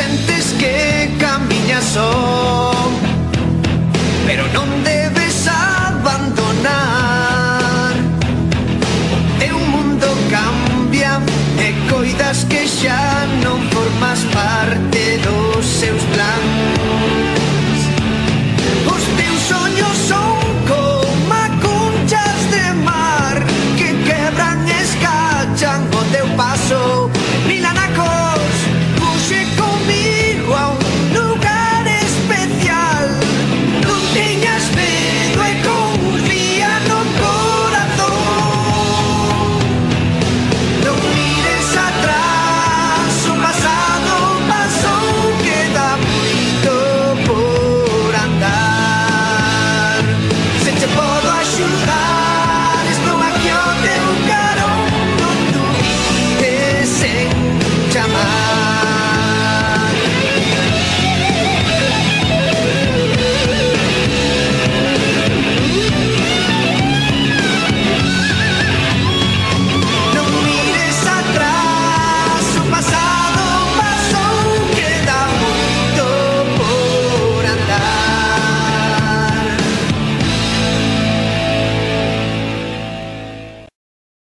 sentes que camiñas só Pero non debes abandonar. O teu mundo cambia e coidas que xa